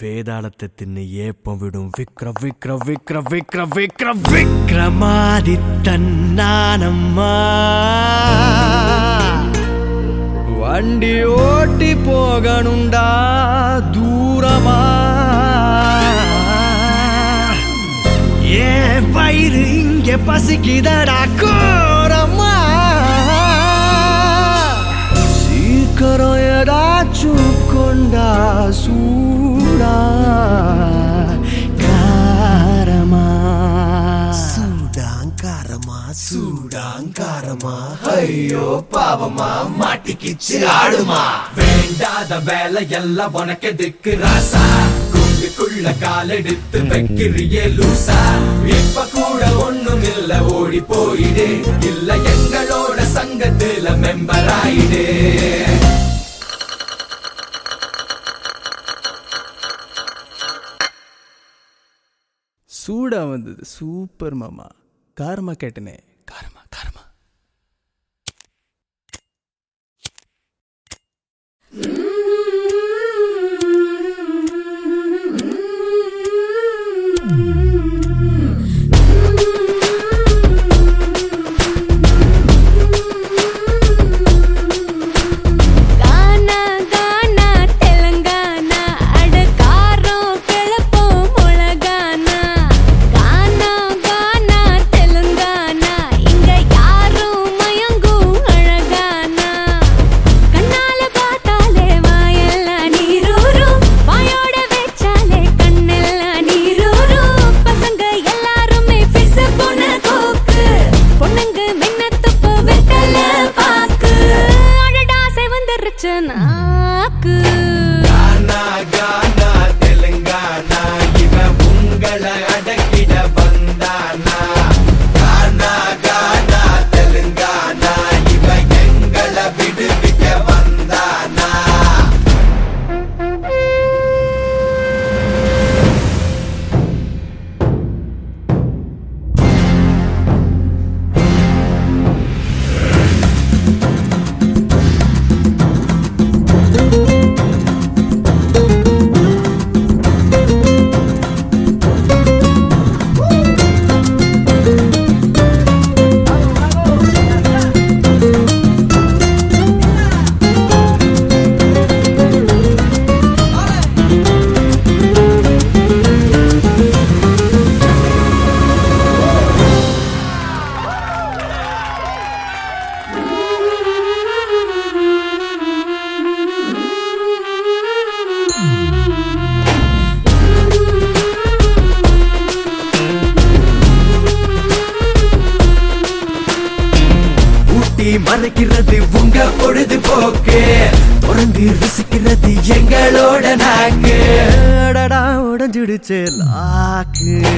வேதாளத்தை தின்னு ஏப்பம் விடும். விக்ர விக்ர விக்ர விக்ர விக்ர விக்ரமாதித்தன் நானம்மா. வண்டி ஓட்டி போகணுண்டா தூரமா. ஏ வயிறு இங்கே பசிக்குதடா கோரமா சீக்கிரம் ஏதாச்சும் கொண்டா சூ காரமா? சூடாங்காரமா சூடாங்காரமா ஐயோ பாவமா மாட்டிக்கிச்சு ஆடுமா. வேண்டாத வேலை எல்லாம் உனக்கு திக்கு ராசா? குண்டுக்குள்ள காலெடுத்து வைக்கிறிய லூசா. இப்ப கூட ஒண்ணும் இல்ல ஓடி போயிடு. இல்ல எங்களோட சங்கத்துல மெம்பர் ஆயிடு. சூடாக வந்தது. சூப்பர் மாமா. காரமாக கேட்டனே. காரமா காரமா. चनाक மறைக்கிறது உங்க பொழுதுபோக்கு. தொடர்ந்து ருசிக்கிறது எங்களோட நாக்கு. அடடா உடஞ்சிடுச்சு லாக்கு.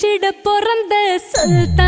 ஜெயிச்சிட பிறந்த சுல்தானா